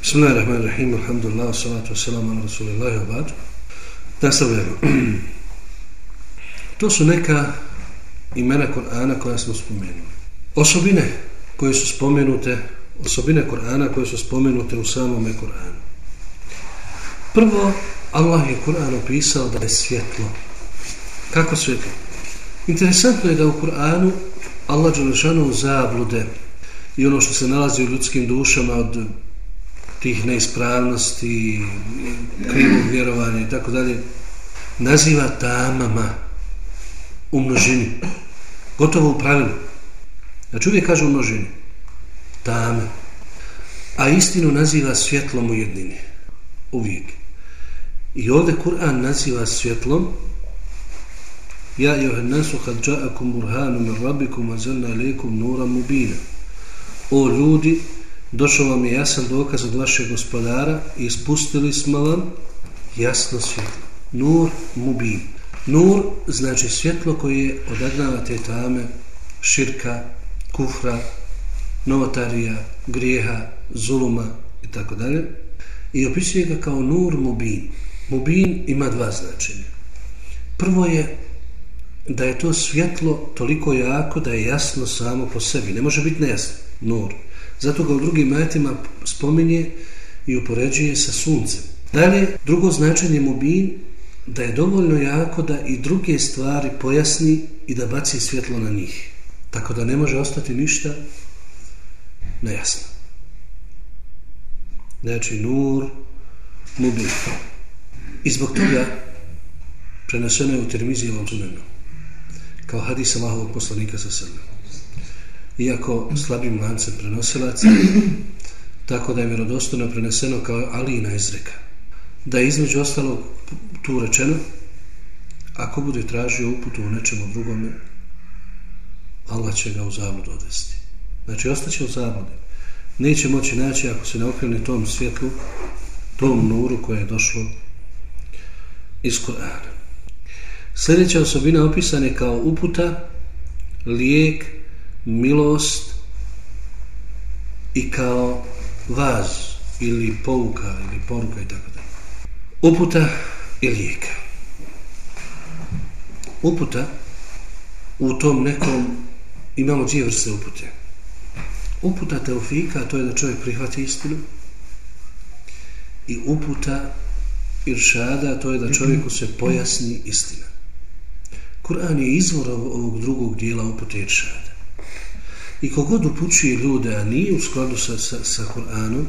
Bismillahirrahmanirrahim, alhamdulillah, salatu wassalamu ala rasulillahi wa ba'du. Nastavljamo. To su neka imena Kur'ana koja smo spomenuli. Osobine koje su spomenute, osobine Kur'ana koje su spomenute u samome Kur'anu. Prvo, Allah je Kur'an opisao da je svjetlo. Kako svjetlo? Interesantno je da u Kur'anu Allah Đelešanu zablude i ono što se nalazi u ljudskim dušama od tih neispravnosti, krivog vjerovanja i tako dalje, naziva tamama u množini. Gotovo u pravilu. Znači uvijek kaže u množini. Tame. A istinu naziva svjetlom u jednini. Uvijek. I ovdje Kur'an naziva svjetlom Ja juhe nasu kad džaakum burhanu min rabbikum a zelna ilikum nura mubina. O ljudi, došao vam je jasan dokaz od vašeg gospodara i ispustili smo vam jasno svjetlo. Nur mubin. Nur znači svjetlo koje odagnava te tame širka, kufra, novotarija, grijeha, zuluma i tako dalje. I opisuje ga kao nur mubin. Mubin ima dva značenja. Prvo je da je to svjetlo toliko jako da je jasno samo po sebi. Ne može biti nejasno. Nur. Zato ga u drugim majetima spominje i upoređuje sa suncem. Dalje, drugo značenje mubin da je dovoljno jako da i druge stvari pojasni i da baci svjetlo na njih. Tako da ne može ostati ništa nejasno. Znači, nur, mubin. I zbog toga preneseno je u termizijevom sunenu kao hadis Allahovog poslanika sa srnem. Iako slabim lancem prenosilaca, tako da je vjerodostojno preneseno kao Alijina izreka. Da je između ostalog tu rečeno, ako bude tražio uputu u nečemu drugome, Allah će ga u zabludu odvesti. Znači, ostaće u zabludu. Neće moći naći ako se ne okrene tom svjetlu, tom nuru koje je došlo iz Korana. Sljedeća osobina opisana je kao uputa, lijek, milost i kao vaz ili pouka ili poruka i tako da. Uputa i lijeka. Uputa u tom nekom imamo dvije vrste upute. Uputa teofika, to je da čovjek prihvati istinu. I uputa iršada, to je da čovjeku se pojasni istina. Kur'an je izvor ovog drugog dijela upute iršada. I kogod upućuje ljude, a nije u skladu sa, sa, sa Kur'anom,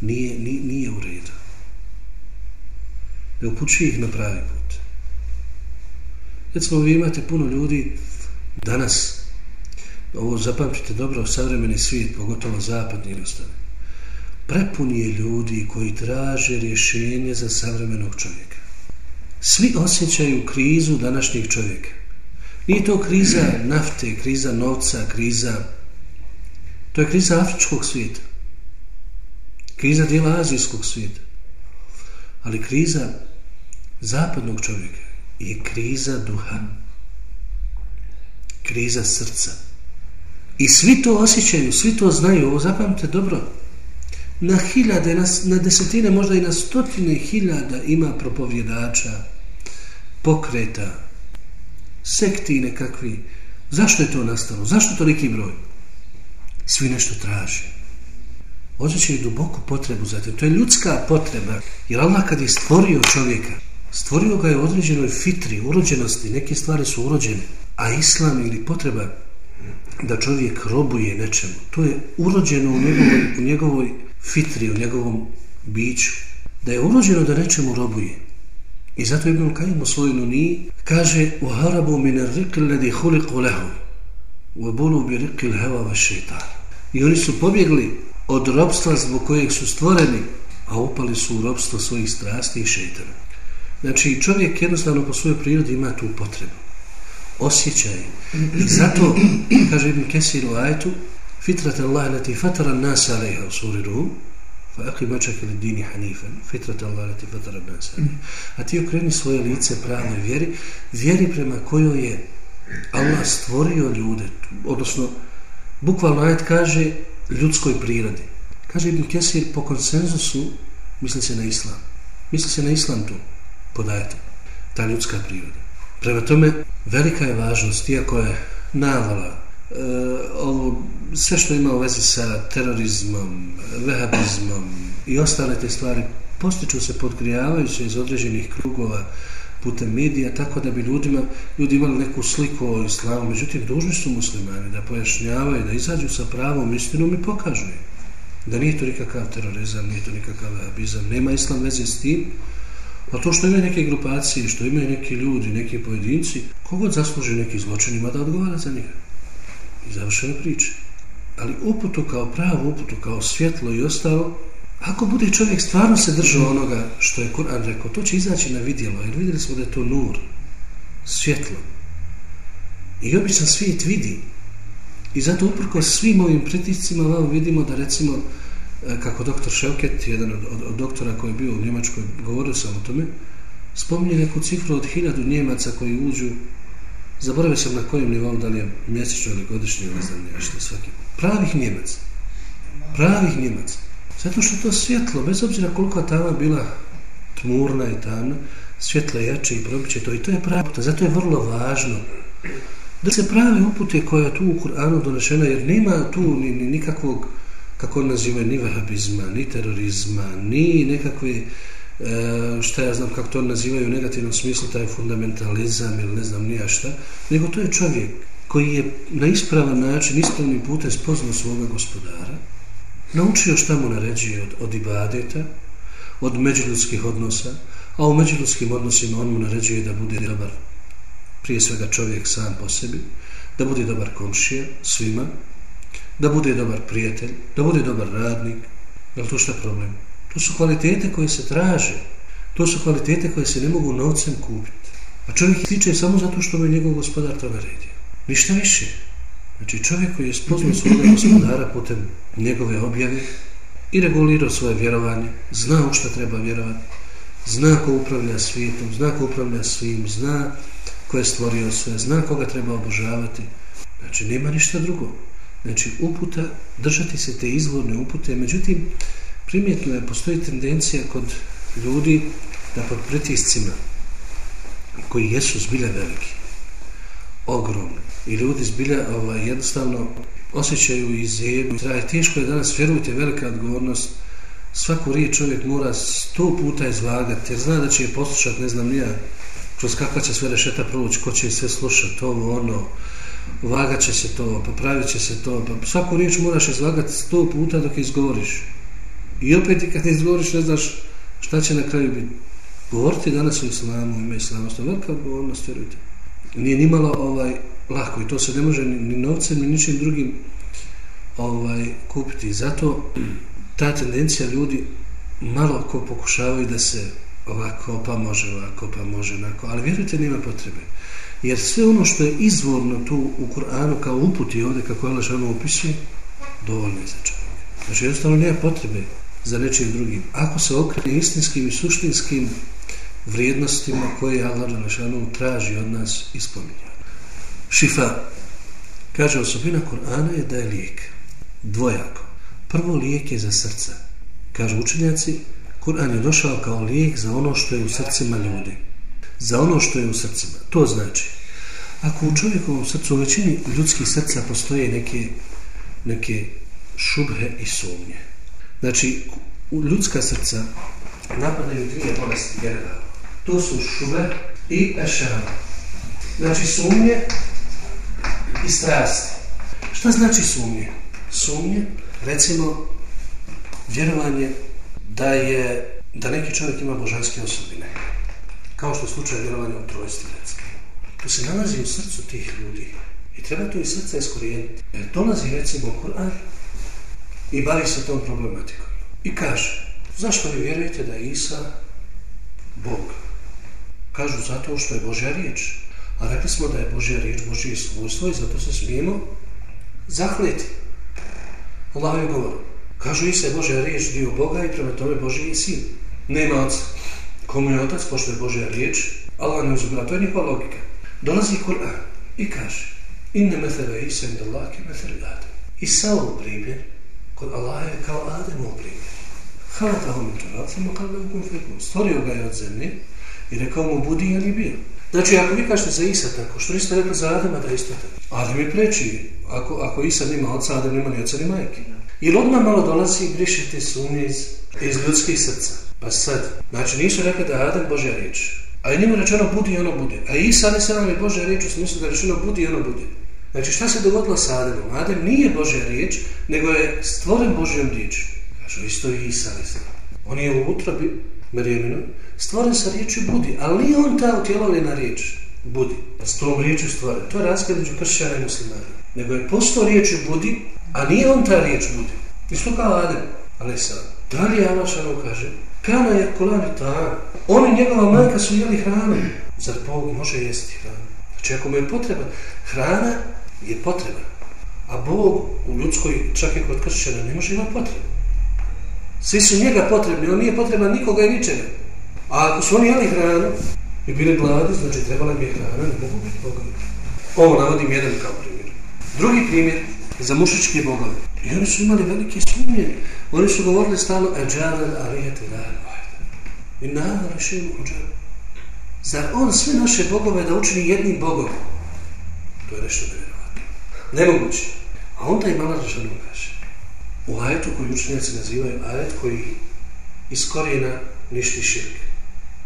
nije, nije, nije u redu. Ne upućuje ih na pravi put. Recimo, vi imate puno ljudi danas, ovo zapamtite dobro, savremeni svijet, pogotovo zapadni ili ostane, prepun je ljudi koji traže rješenje za savremenog čovjeka. Svi osjećaju krizu današnjeg čovjeka. Nije to kriza nafte, kriza novca, kriza... To je kriza afričkog svijeta. Kriza dijela azijskog svijeta. Ali kriza zapadnog čovjeka je kriza duha. Kriza srca. I svi to osjećaju, svi to znaju. Ovo zapamte dobro na hiljade, na, na desetine, možda i na stotine hiljada ima propovjedača, pokreta, sekti nekakvi. Zašto je to nastalo? Zašto to neki broj? Svi nešto traže. Osjećaju duboku potrebu za to. To je ljudska potreba. Jer Allah kad je stvorio čovjeka, stvorio ga je u određenoj fitri, urođenosti. Neke stvari su urođene. A islam ili potreba da čovjek robuje nečemu, to je urođeno u njegovoj, u njegovoj fitri, u njegovom biću, da je urođeno da nečemu robuje. I zato Ibn Kajim u svojoj nuni kaže u harabu min rikl ledi huliku lehu u bulu bi rikl heva va šeitan. I oni su pobjegli od robstva zbog kojeg su stvoreni, a upali su u robstvo svojih strasti i šeitana. Znači čovjek jednostavno po svojoj prirodi ima tu potrebu. Osjećaj. I zato, kaže Ibn Kesir u ajtu, fitrat Allah leti fatara nasa alaiha u suri Rum, Pa fa aki mačak ili dini hanifan, fitrat Allah lati fatara nasa A ti okreni svoje lice pravnoj vjeri, vjeri prema kojoj je Allah stvorio ljude, odnosno, bukvalno ajet kaže ljudskoj prirodi. Kaže Ibn Kesir, po konsenzusu misli se na islam. Misli se na islam tu, podajete, ta ljudska priroda. Prema tome, velika je važnost, iako je navala, E, ovo, sve što ima u vezi sa terorizmom, vehabizmom i ostale te stvari, postiču se podgrijavajuće iz određenih krugova putem medija, tako da bi ljudima, ljudi imali neku sliku o islamu. Međutim, dužni su muslimani da pojašnjavaju, da izađu sa pravom istinom i pokažu je. Da nije to nikakav terorizam, nije to nikakav vehabizam, nema islam veze s tim, A to što imaju neke grupacije, što imaju neki ljudi, neki pojedinci, kogod zasluži neki zločin ima da odgovara za njega. I završena priče. Ali uputu kao pravu uputu, kao svjetlo i ostalo, ako bude čovjek stvarno se držao onoga što je Kur'an rekao, to će izaći na vidjelo, jer vidjeli smo da je to nur, svjetlo. I običan svijet vidi. I zato uprko svim ovim pritiscima vam vidimo da recimo e, kako doktor Ševket, jedan od, od, od doktora koji je bio u Njemačkoj, govorio sam o tome, spominje neku cifru od hiljadu Njemaca koji uđu, zaboravio sam na kojem nivou, da li je mjesečno ili godišnje, ne znam nešto, svaki. Pravih Njemaca. Pravih Njemaca. Zato što to svjetlo, bez obzira koliko tama bila tmurna i tamna, svjetlo jače i probiće to i to je pravo. Zato je vrlo važno da se prave upute koja je tu u Kur'anu donešena, jer nema tu ni, ni nikakvog kako nazivaju, ni vahabizma, ni terorizma, ni nekakve, e, šta ja znam kako to nazivaju u negativnom smislu, taj fundamentalizam ili ne znam nija šta, nego to je čovjek koji je na ispravan način, ispravnim putem spoznao svoga gospodara, naučio šta mu naređuje od, od ibadeta, od međuljudskih odnosa, a u međuljudskim odnosima on mu naređuje da bude dobar, prije svega čovjek sam po sebi, da bude dobar komšija svima, da bude dobar prijatelj, da bude dobar radnik. Je li to šta problem? To su kvalitete koje se traže. To su kvalitete koje se ne mogu novcem kupiti. A čovjek stiče samo zato što mu je njegov gospodar to naredio. Ništa više. Znači čovjek koji je spoznao svoga gospodara putem njegove objave i regulirao svoje vjerovanje, zna u što treba vjerovati, zna ko upravlja svijetom, zna ko upravlja svim, zna ko je stvorio sve, zna koga treba obožavati. Znači nema ništa drugo. Znači, uputa, držati se te izvorne upute, međutim, primjetno je, postoji tendencija kod ljudi da pod pritiscima koji jesu zbilja veliki, ogromni, i ljudi zbilja ovaj, jednostavno osjećaju i zebu, traje, teško je danas, vjerujte, velika odgovornost, svaku riječ čovjek mora sto puta izvagati, jer zna da će je poslušati, ne znam, nija, kroz kakva će sve rešeta proći, ko će sve slušati, ovo, ono, vagat će se to, popravit će se to, pa svaku riječ moraš izlagati sto puta dok je izgovoriš. I opet i kad izgovoriš ne znaš šta će na kraju biti. Govoriti danas o islamu, ime islamu, to je velika odgovornost, vjerujte. Nije nimalo ovaj, lako i to se ne može ni, ni novcem, ni ničim drugim ovaj, kupiti. Zato ta tendencija ljudi malo ko pokušavaju da se ovako, pa može ovako, pa može onako, ali vjerujte, nema potrebe. Jer sve ono što je izvorno tu u Kur'anu kao uputi ovdje, kako je Allah opisuje, dovoljno je za čovjek. Znači, jednostavno nema potrebe za nečim drugim. Ako se okrene istinskim i suštinskim vrijednostima koje Allah Đelešanu traži od nas ispominja. Šifa. Kaže, osobina Kur'ana je da je lijek. Dvojako. Prvo lijek je za srce. Kažu učenjaci, Kur'an je došao kao lijek za ono što je u srcima ljudi za ono što je u srcima. To znači, ako u čovjekovom srcu, u većini ljudskih srca postoje neke, neke šubhe i sumnje. Znači, u ljudska srca napadaju dvije bolesti generalno. To su šube i ešara. Znači, sumnje i strasti. Šta znači sumnje? Sumnje, recimo, vjerovanje da je da neki čovjek ima božanske osobine kao što je slučaj vjerovanja u trojstvu, recimo. To se nalazi u srcu tih ljudi i treba to iz srca iskorijeniti. Jer dolazi, recimo, Kur'an i bavi se tom problematikom. I kaže, zašto vi vjerujete da je Isa Bog? Kažu, zato što je Božja riječ. A rekli smo da je Božja riječ, Božje svojstvo i zato se smijemo zahljeti. Allah je govor. Kažu, Isa je Božja riječ, dio Boga i prema tome Božji je sin. Nema oca. Komu je otac, pošto je Božja riječ, Allah ne uzbira, to je njihova logika. Dolazi Kur'an i kaže Inne methele Isa inda Allah ke methele Adam. Isa primjer Kod Allaha je kao Adem u primjer. Halata hom intorat, samo kao da ukum fekum. Stvorio ga je od zemlje i rekao mu budi i on je bio. Znači, ako vi kažete za Isa tako, što niste rekli za Adema da isto tako? Adem je preči. Ako, ako Isa nima oca, Adem nima ni oca ni majke. Jer odmah malo dolazi i brišite sumnje iz, iz ljudskih srca. Pa sad, znači nisu rekli da je Adem Božja riječ. A je njima rečeno budi i ono bude. A Isa ne se nam je Božja riječ u smislu da je rečeno budi i ono bude. Znači šta se dogodilo sa Ademom? Adem nije Božja riječ, nego je stvoren Božjom riječ. Kažu, isto i Isa ne On je u utrobi Marijeminu stvoren sa riječi budi, ali nije on ta utjelovljena riječ budi. S tom riječju stvoren. To je razgled među kršćana i muslimana. Nego je postao riječ budi, a nije on ta riječ budi. Isto kao Adem, ali sad. Da li kaže, kana je kolani ta, on i njegova majka su jeli hranu. Zar Bog može jesti hranu? Znači ako mu je potreba, hrana je potreban. A Bog u ljudskoj, čak i kod kršćana, ne može imati potrebe. Svi su njega potrebni, on nije potreban nikoga i ničega. A ako su oni jeli hranu i bili gladi, znači trebala im je hrana, ne mogu biti bogovi. Ovo navodim jedan kao primjer. Drugi primjer za mušičke bogove. I oni su imali velike sumnje. Oni su govorili stalo Eđalen alijete lahel vajda. I nada rešenu ođalen. Zar on sve naše bogove da učini jednim bogom? To je nešto nevjerojatno. Nemoguće. A onda i mala rešenu kaže. U ajetu koji učenjaci nazivaju ajet koji iz korijena ništi širk.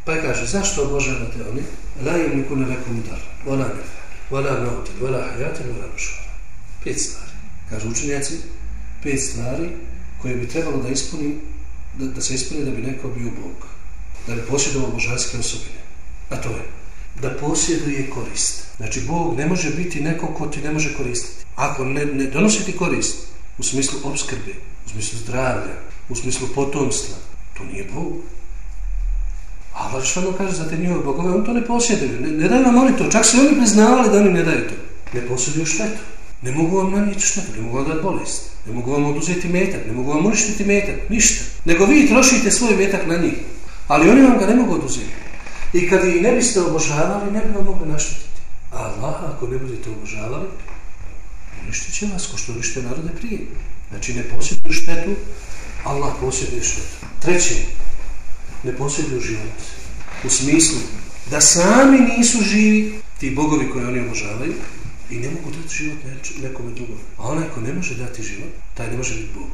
Pa je kaže, zašto obožavate oni? La im niku ne vekom dar. Vola nefe. Vola nautil. Vola hajatil. Vola nušvara. Pet stvari. Kažu učenjaci, pet stvari koje bi trebalo da ispuni da, da se ispuni da bi neko bio Bog. Da bi posjedovao božanske osobine. A to je da posjeduje korist. Znači, Bog ne može biti neko ko ti ne može koristiti. Ako ne, ne donosi ti korist u smislu obskrbe, u smislu zdravlja, u smislu potomstva, to nije Bog. A Allah što kaže za te njihove bogove, on to ne posjeduju. Ne, ne daju vam oni to. Čak se oni priznavali da oni ne daju to. Ne posjeduju štetu. Ne mogu vam nanijeti štetu, ne mogu vam dati bolest. Ne mogu vam oduzeti metak, ne mogu vam uništiti metak, ništa. Nego vi trošite svoj metak na njih. Ali oni vam ga ne mogu oduzeti. I kad ih ne biste obožavali, ne bi vam mogli naštetiti. A Allah, ako ne budete obožavali, uništit će vas, ko što unište narode prije. Znači, ne posjeduju štetu, Allah posjeduje štetu. Treće, ne posjeduju život. U smislu da sami nisu živi, ti bogovi koje oni obožavaju, i ne mogu dati život nekome drugom. A onaj ko ne može dati život, taj ne može biti Bog.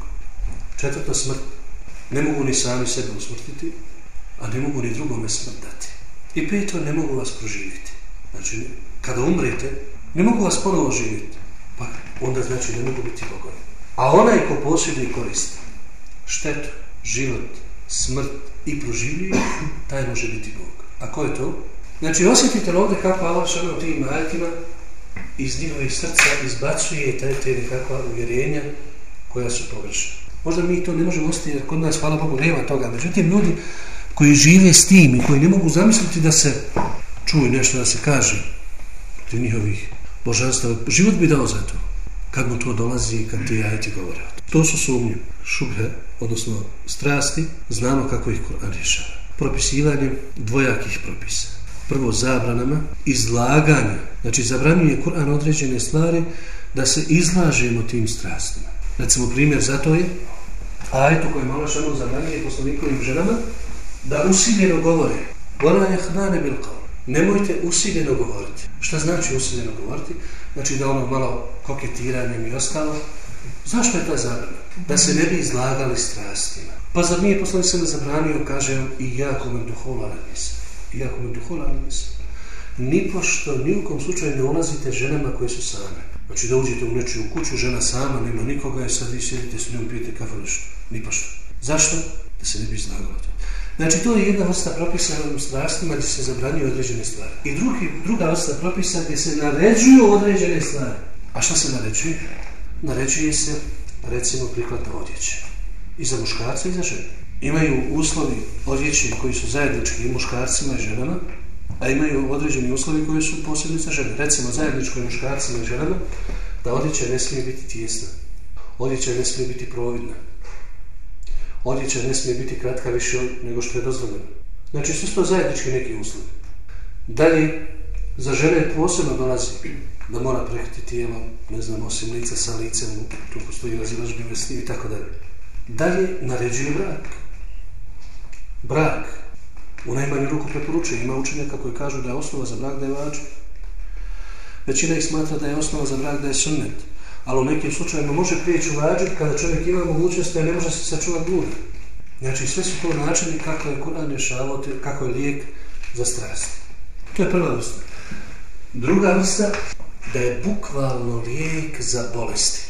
Četvrta smrt. Ne mogu ni sami sebe usmrtiti, a ne mogu ni drugome smrt dati. I peto, ne mogu vas proživiti. Znači, kada umrete, ne mogu vas ponovo živjeti. Pa onda znači ne mogu biti bogovi. A onaj ko posjeduje korist, štetu, život, smrt i proživljiv, taj može biti Bog. A ko je to? Znači, osjetite ovdje kako Allah šalim tim majetima iz njihovih srca izbacuje te, te nekakva uvjerenja koja su pogrešna. Možda mi to ne možemo ostati jer kod nas, hvala Bogu, nema toga. Međutim, ljudi koji žive s tim i koji ne mogu zamisliti da se čuje nešto da se kaže protiv njihovih božanstva, život bi dao za to kad mu to dolazi i kad ti ajeti govore. To su sumnje, šubhe, odnosno strasti, znamo kako ih Kur'an rješava. Propisivanjem dvojakih propisa prvo zabranama izlaganje. Znači, zabranjuje Kur'an određene stvari da se izlažemo tim strastima. Recimo, primjer za to je ajetu koje malo šano zabranjuje poslanikovim ženama da usiljeno govore. Vola je hnane bil kao. Nemojte usiljeno govoriti. Šta znači usiljeno govoriti? Znači da ono malo koketiranjem i ostalo. Zašto je ta zabrana? Da se ne bi izlagali strastima. Pa zar nije poslanik se zabranio, kaže, i jako me duhovala nisam iako mi duhola nisam. Ni pošto, slučaju ne ulazite ženama koje su same. Znači da uđete u nečiju kuću, žena sama, nema nikoga i sad vi sjedite s njom, pijete kafu, nešto. Nipošto. Zašto? Da se ne bi izlagalo to. Znači to je jedna vrsta propisa u strastima gdje se zabranjuju određene stvari. I drugi, druga vrsta propisa gdje se naređuju određene stvari. A šta se naređuje? Naređuje se, recimo, prikladna odjeća. I za muškarca i za žene imaju uslovi odjeće koji su zajednički i muškarcima i ženama, a imaju određeni uslovi koji su posebni za žene. Recimo zajedničko i muškarcima i ženama, da odjeća ne smije biti tijesna. Odjeća ne smije biti providna. Odjeća ne smije biti kratka više nego što je dozvoljeno. Znači, sve to zajednički neki uslovi. Dalje, za žene posebno dolazi da mora prekriti tijelo, ne znam, osim lica sa licem, tu postoji razilažbi vesti i tako dalje. Dalje naređuje brak. Brak. U najmanju ruku preporučuje. Ima učenjaka koji kažu da je osnova za brak da je vađu. Većina ih smatra da je osnova za brak da je sunnet. Ali u nekim slučajima može prijeći u vađu kada čovjek ima mogućnost da ne može se sačuvati bluda. Znači sve su to načini kako je Kur'an rješavao, kako je lijek za strast. To je prva vrsta. Druga vrsta, da je bukvalno lijek za bolesti.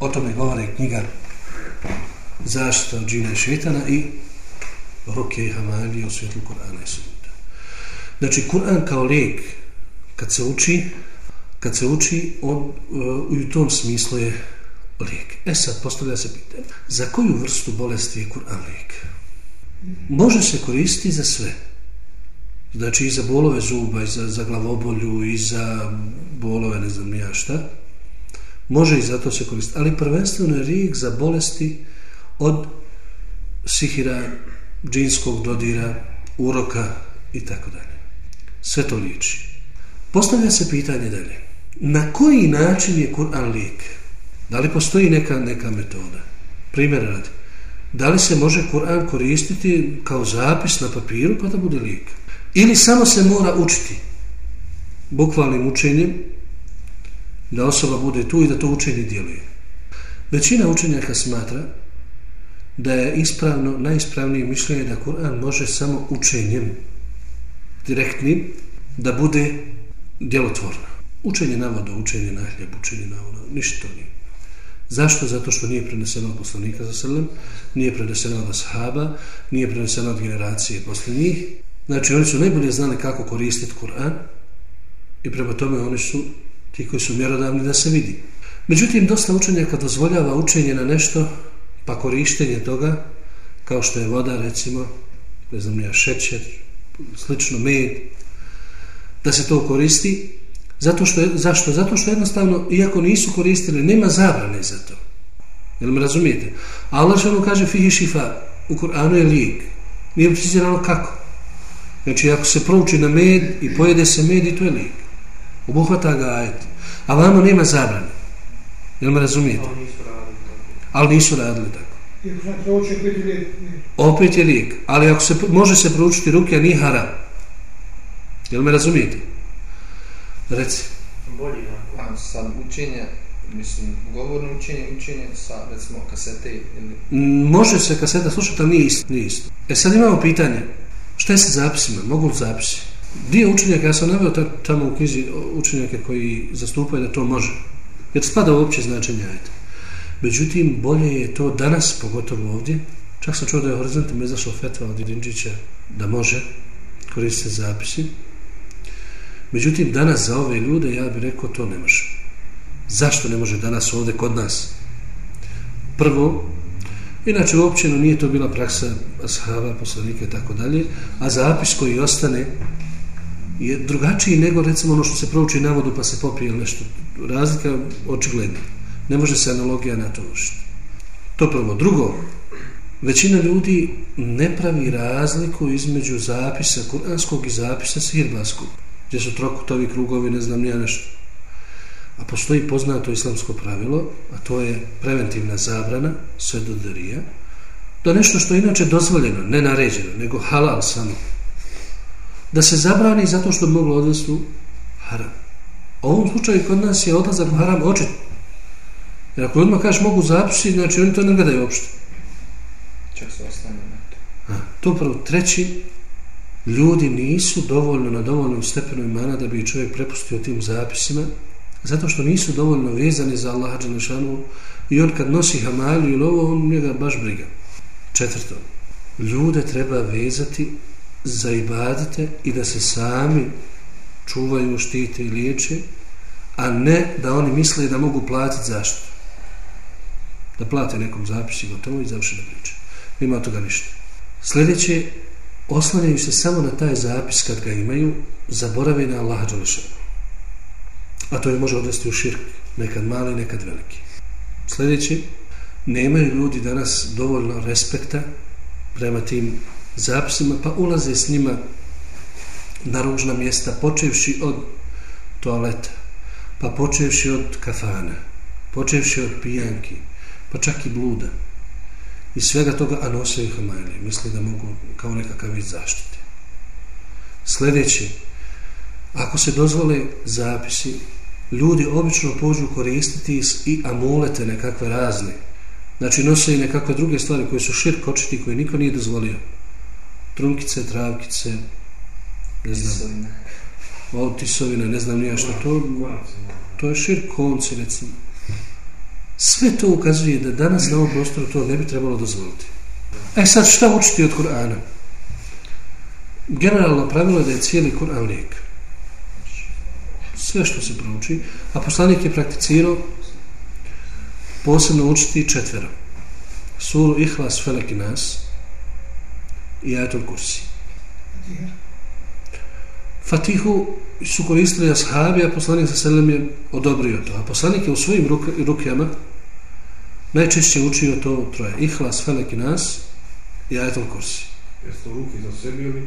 O tome govore knjiga zaštita od džina i šetana i ruke i hamalije u svjetlu Kur'ana i sunnita. Znači, Kur'an kao lijek, kad se uči, kad se uči, on uh, u tom smislu je lijek. E sad, postavlja se pitanje, za koju vrstu bolesti je Kur'an lijek? Može se koristiti za sve. Znači i za bolove zuba, i za, za glavobolju, i za bolove, ne znam ja šta. Može i za to se koristiti. Ali prvenstveno je lijek za bolesti od sihira, džinskog dodira, uroka i tako dalje. Sve to liči. Postavlja se pitanje dalje. Na koji način je Kur'an lijek? Da li postoji neka, neka metoda? Primjer radi. Da li se može Kur'an koristiti kao zapis na papiru pa da bude lijek? Ili samo se mora učiti bukvalnim učenjem da osoba bude tu i da to učenje djeluje. Većina učenjaka smatra da je ispravno, najispravnije mišljenje da Kur'an može samo učenjem direktnim da bude djelotvorno. Učenje na vodu, učenje na hljeb, učenje ono, ništa to nije. Zašto? Zato što nije preneseno od poslanika za srlem, nije preneseno od sahaba, nije preneseno od generacije posle njih. Znači, oni su najbolje znali kako koristiti Kur'an i prema tome oni su ti koji su mjerodavni da se vidi. Međutim, dosta učenjaka dozvoljava učenje na nešto, pa korištenje toga, kao što je voda, recimo, ne znam ja, šećer, slično med, da se to koristi, Zato što zašto? Zato što jednostavno, iako nisu koristili, nema zabrane za to. Jel me razumijete? Allah što kaže fihi šifa, u Kur'anu je lijek. Nije precizirano kako. Znači, ako se prouči na med i pojede se med i to je lijek. Obuhvata ga ajet. A vamo nema zabrane. Jel me razumijete? Ali nisu radili tako. Opet je lijek. Ali ako se, može se proučiti ruke, a nije haram. Jel me razumijete? Reci. Bolji A sad učenje, mislim, govorno učenje, učenje sa, recimo, kasete ili... Može se kaseta slušati, ali nije isto, nije isto. E sad imamo pitanje, šta je sa zapisima? Mogu li zapisi? Dio učenjaka, ja sam navio tamo u knjizi učenjake koji zastupaju da to može. Jer spada u opće značenje, ajde. Međutim, bolje je to danas, pogotovo ovdje, čak sam čuo da je horizontom izašao fetva od Jedinčića da može koristiti zapisi, Međutim, danas za ove ljude, ja bih rekao, to ne može. Zašto ne može danas ovdje kod nas? Prvo, inače uopćeno nije to bila praksa ashaba, poslanika i tako dalje, a zapis koji ostane je drugačiji nego recimo ono što se prouči na vodu pa se popije nešto. Razlika očigledna. Ne može se analogija na to ušiti. To prvo. Drugo, većina ljudi ne pravi razliku između zapisa kuranskog i zapisa sirbanskog gdje su trokutovi krugovi, ne znam nije nešto. A postoji poznato islamsko pravilo, a to je preventivna zabrana, sve do derija, da nešto što je inače dozvoljeno, ne naređeno, nego halal samo, da se zabrani zato što bi moglo odvesti u haram. U ovom slučaju kod nas je odlazak u haram očit. Jer ako odmah kažeš mogu zapisi, znači oni to ne gledaju uopšte. Čak se ostane na to. A, to prvo. Treći, ljudi nisu dovoljno na dovoljnom stepenu imana da bi čovjek prepustio tim zapisima, zato što nisu dovoljno vezani za Allaha Đelešanu i on kad nosi hamalju ili ovo, on njega baš briga. Četvrto, ljude treba vezati za ibadite i da se sami čuvaju, štite i liječe, a ne da oni misle da mogu platiti zaštitu. Da plate nekom zapisima gotovo i završi da priče. Ima toga ništa. Sljedeće, oslanjaju se samo na taj zapis kad ga imaju, zaborave na Allaha Đalešanu. A to je može odvesti u širk, nekad mali, nekad veliki. Sljedeći, nemaju ljudi danas dovoljno respekta prema tim zapisima, pa ulaze s njima na ružna mjesta, počevši od toaleta, pa počevši od kafana, počevši od pijanki, pa čak i bluda. I svega toga, a nose ih Hamajlije, misli da mogu kao nekakav vid zaštite. Sljedeći, ako se dozvole zapisi, ljudi obično pođu koristiti i amulete nekakve razne. Znači nose i nekakve druge stvari koje su širk očiti, koje niko nije dozvolio. Trunkice, travkice, ne znam. Tisovine. O, ne znam nija što to. To je širk konci, recimo. Sve to ukazuje da danas na ovom prostoru to ne bi trebalo dozvoliti. E sad, šta učiti od Kur'ana? Generalno pravilo je da je cijeli Kur'an lijek. Sve što se prouči. A poslanik je prakticirao posebno učiti četvero. Suru Ihlas, Felek i Nas i Ajatul Kursi. Fatihu su koristili ashabi, a poslanik sa selem je odobrio to. A poslanik je u svojim ruk rukama najčešće učio to troje. Ihlas, Felek i Nas i Ajatul Kursi. Jeste to ruke za sebi ili?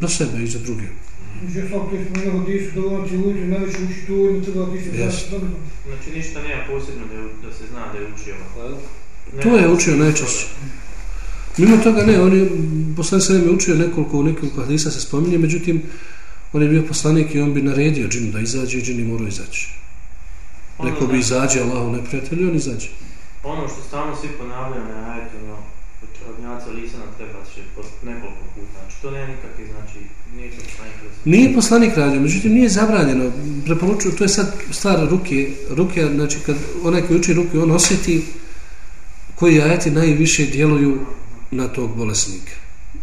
Za sebe i za druge. Že svak te spomenuo gdje su dovoljati ljudi, najveće uči tu treba Yes. Znači ništa nema posebno da, da se zna da je učio. Ne, To je učio najčešće. Mimo toga ne, on je, poslanik sa je učio nekoliko, nekoliko hadisa se spominje, međutim, on je bio poslanik i on bi naredio džinu da izađe i džini morao izaći. Ono Rekao bi izađe Allahu neprijatelj i on izađe. Ono što stalno svi ponavljaju na ajetu, no, od- od njaca lisana treba će nekoliko puta. Znači to nema nikakve, znači, nije to poslanik se... Nije poslanik radio, međutim nije zabranjeno. Preporučuju, to je sad stvar ruke. Ruke, znači kad onaj koji uči ruke, on osjeti koji ajeti najviše djeluju na tog bolesnika.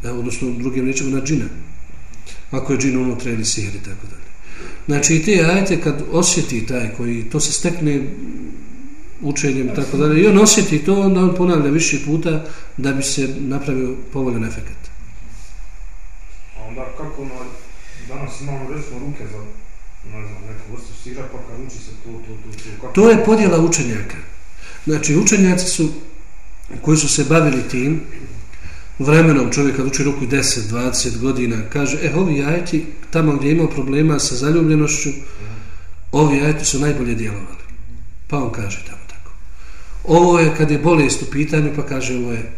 Ja, odnosno drugim rečima na džina. Ako je džin unutra ili sihr i tako dalje. Znači i te ajete kad osjeti taj koji to se stekne učenjem i tako dalje i on osjeti to, onda on ponavlja više puta da bi se napravio povoljan efekt. A onda kako ono, danas imamo recimo ruke za, ne znam, neku vrstu sira, pa kad uči se to, to, to, to, kako... To je podjela učenjaka. Znači, učenjaci su, koji su se bavili tim, vremenom čovjek kad uči ruku 10, 20 godina, kaže, e, ovi ajeti, tamo gdje je imao problema sa zaljubljenošću, ovi ajeti su najbolje djelovali. Pa on kaže tamo tako. Ovo je kad je bolest u pitanju, pa kaže ovo je.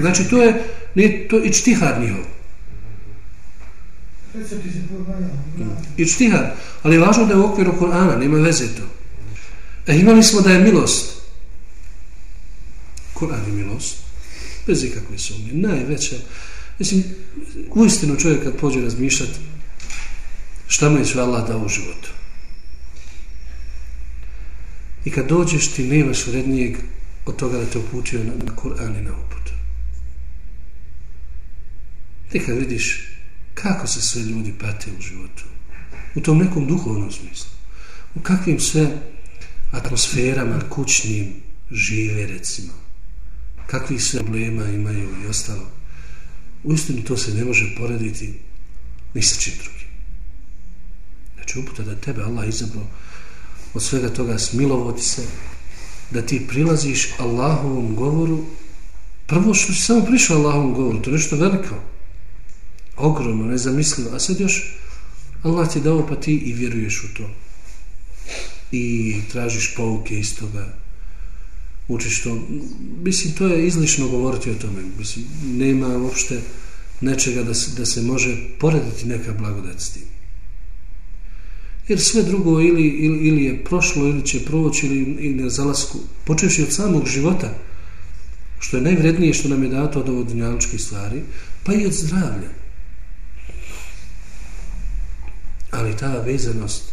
Znači, to je, nije, to i čtihar njihov. I čtihar. Ali je važno da je u okviru Korana, nema veze to. E, imali smo da je milost. Koran je milost. Bez ikakve sumnje. najveće. Mislim, uistinu čovjek kad pođe razmišljati šta mu je sve Allah dao u životu. I kad dođeš ti nemaš vrednijeg od toga da te uputio na, na Kur'an i na uput. Ti kad vidiš kako se sve ljudi pate u životu, u tom nekom duhovnom smislu, u kakvim sve atmosferama kućnim žive recimo, kakvih sve problema imaju i ostalo, uistinu to se ne može porediti ni sa čim drugim. Znači uputa da tebe Allah izabrao od svega toga smilovati se, da ti prilaziš Allahovom govoru, prvo što si samo prišao Allahovom govoru, to je nešto veliko, ogromno, nezamislivo, a sad još Allah ti dao pa ti i vjeruješ u to. I tražiš pouke iz toga, učiš to. Mislim, to je izlišno govoriti o tome. Mislim, nema uopšte nečega da se, da se može porediti neka blagodat s tim. Jer sve drugo ili, ili, ili je prošlo, ili će proći, ili, ili na zalasku, počevši od samog života, što je najvrednije što nam je dato od ovo dunjaličkih stvari, pa i od zdravlja. Ali ta vezanost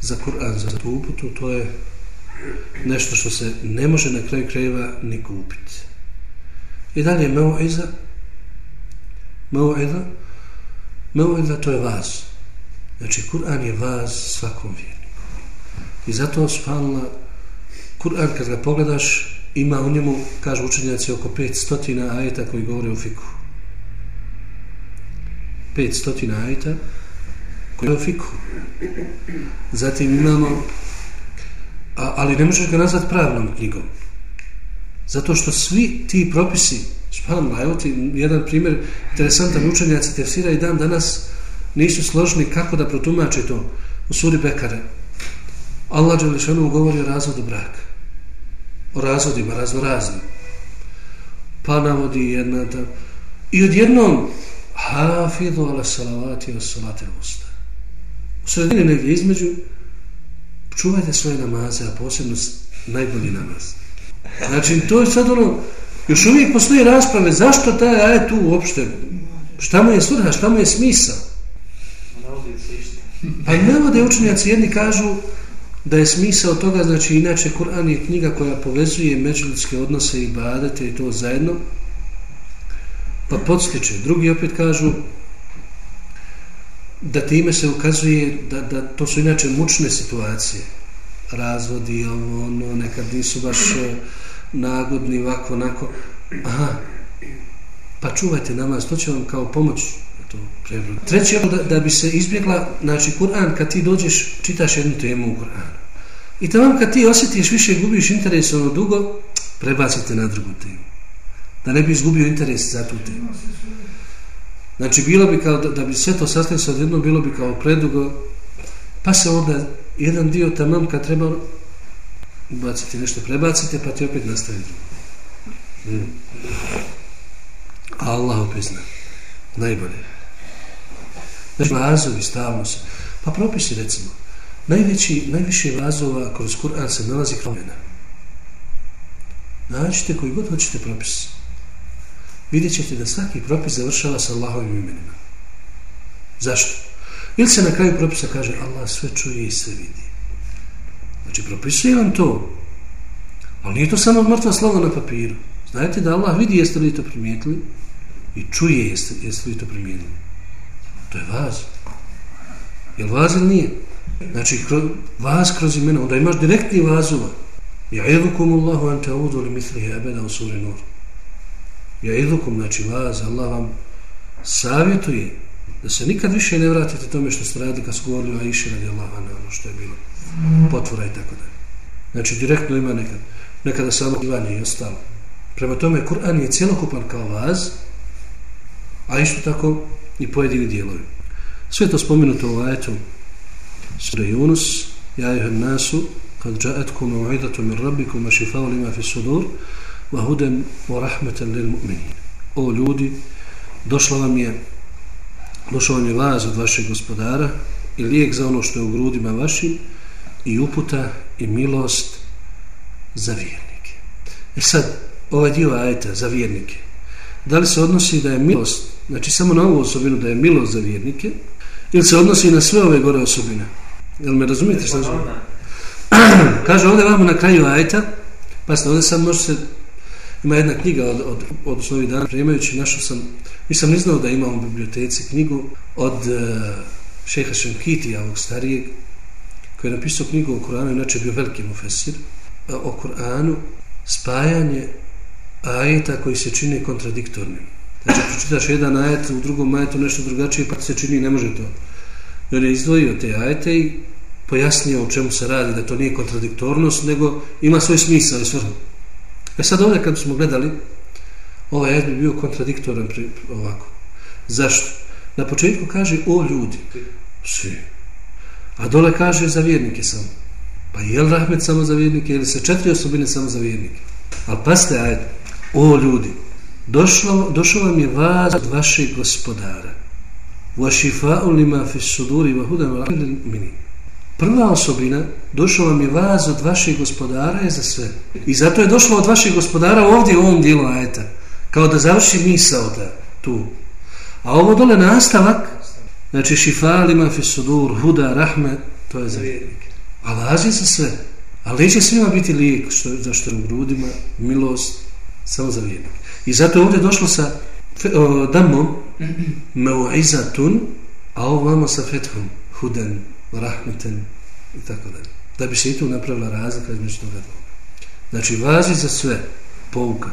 za Kur'an, za tu uputu, to je nešto što se ne može na kraju krajeva ni kupiti. I dalje meu'iza, meu'iza, meu'iza to je vaz. Znači, Kur'an je vaz svakom vjerniku. I zato, subhanallah, Kur'an kad ga pogledaš, ima u njemu, kažu učenjaci, oko 500 ajeta koji govore o fiku. 500 ajeta koji govore o fiku. Zatim imamo, a, ali ne možeš ga nazvati pravnom knjigom. Zato što svi ti propisi, subhanallah, evo ti jedan primjer, interesantan učenjaci tefsira i dan danas nisu složni kako da protumače to u suri Bekare. Allah Đelešanu govori o razvodu braka. O razvodima, razno raznim. Pa navodi jedna da... I odjednom, hafidu ala salavati wa salate usta. U sredini negdje između, čuvajte svoje namaze, a posebno najbolji namaz. Znači, to je sad ono, još uvijek postoje rasprave, zašto taj ajet tu uopšte, šta mu je svrha, šta mu je smisa? Pa i navode učenjaci, jedni kažu da je smisao toga, znači inače Kur'an je knjiga koja povezuje međuljudske odnose i badete i to zajedno, pa podstiče. Drugi opet kažu da time se ukazuje da, da to su inače mučne situacije razvodi, ovo, ono, nekad nisu baš e, nagodni, ovako, onako. Aha, pa čuvajte namaz, to će vam kao pomoć to prebrod. Treći je da, da bi se izbjegla, znači, Kur'an, kad ti dođeš, čitaš jednu temu u Kur'anu. I tamo kad ti osjetiš više gubiš interes ono dugo, prebacite na drugu temu. Da ne bi izgubio interes za tu temu. Znači, bilo bi kao da, da bi sve to sastavio sad jedno, bilo bi kao predugo, pa se onda jedan dio tamam kad treba baciti nešto, prebacite, pa ti opet nastavi drugo. Mm. Allah opet zna. Najbolje. Znači, vazovi stavno se. Pa propisi, recimo, najveći, najviše vazova kroz Kur'an se nalazi kromena. Nađite koji god hoćete propis. Vidjet ćete da svaki propis završava sa Allahovim imenima. Zašto? Ili se na kraju propisa kaže Allah sve čuje i sve vidi. Znači propisuje vam to. Ali nije to samo mrtva slova na papiru. Znajte da Allah vidi jeste li to primijetili i čuje jeste, jeste li to primijetili. To je vaz. Je li vaz ili nije? Znači kroz, vaz kroz imena. Onda imaš direktni vazova. Ja evukum Allahu an te udu li mislihe abeda u suri nur. Ja idukom, znači vas, Allah vam savjetuje da se nikad više ne vratite tome što ste radili kad su govorili o Aisha radi Allah, ne ono što je bilo potvora i tako dalje. Znači, direktno ima nekad, nekada samo divanje i ostalo. Prema tome, Kur'an je cijelokupan kao vaz, a isto tako i pojedini dijelovi. Sve to spomenuto u ajetu Sura Yunus, ja ih nasu, kad džaetkum u'idatu min rabbikum a šifavu lima fi sudur, wa hudem wa rahmetan lil mu'minin. O ljudi, došla vam je došao vam je vaz od vašeg gospodara i lijek za ono što je u grudima vašim i uputa i milost za vjernike. E sad, ovaj dio ajeta za vjernike, da li se odnosi da je milost, znači samo na ovu osobinu da je milost za vjernike, ili se odnosi na sve ove gore osobine? Jel me razumijete što znam? Kaže ovdje vamo na kraju ajeta, pa ste ovdje sad može se ima jedna knjiga od, od, od osnovi dana prijemajući, našu sam, nisam ni znao da imam u biblioteci knjigu od uh, šeha Šenkitija, ovog starijeg, koji je napisao knjigu o Koranu, inače bio veliki mufesir, e, o Koranu, spajanje ajeta koji se čini kontradiktornim. Znači, pročitaš jedan ajet, u drugom ajetu nešto drugačije, pa se čini, ne može to. I on je izdvojio te ajete i pojasnio o čemu se radi, da to nije kontradiktornost, nego ima svoj smisao i svrhu. E sad ovdje kad smo gledali, ovaj ajet bi bio kontradiktoran pri, ovako. Zašto? Na početku kaže o ljudi. Svi. A dole kaže za vjernike samo. Pa je li rahmet samo za vjernike ili se četiri osobine samo za vjernike? Ali pasite ajet. O ljudi. Došlo, došlo vam je vas od vašeg gospodara. Vašifa'u lima fi suduri wa hudan wa minim. Prva osobina, došao vam je vaz od vašeg gospodara je za sve. I zato je došlo od vašeg gospodara ovdje u ovom dijelu ajeta. Kao da završi misao da tu. A ovo dole nastavak, znači šifalima fi sudur, huda, rahme, to je za vjernike. A vaz je za sve. Ali neće svima biti lijek što, za što je u grudima, milost, samo za vjernike. I zato je ovdje došlo sa o, damom, meu'izatun, a ovo vamo sa fethom, hudan, rahmeten i tako dalje. Da bi se i tu napravila razlika između toga dvoga. Znači, vazi za sve, pouka.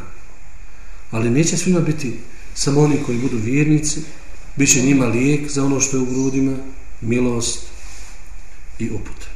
Ali neće svima biti samo oni koji budu vjernici, bit će njima lijek za ono što je u grudima, milost i uputa.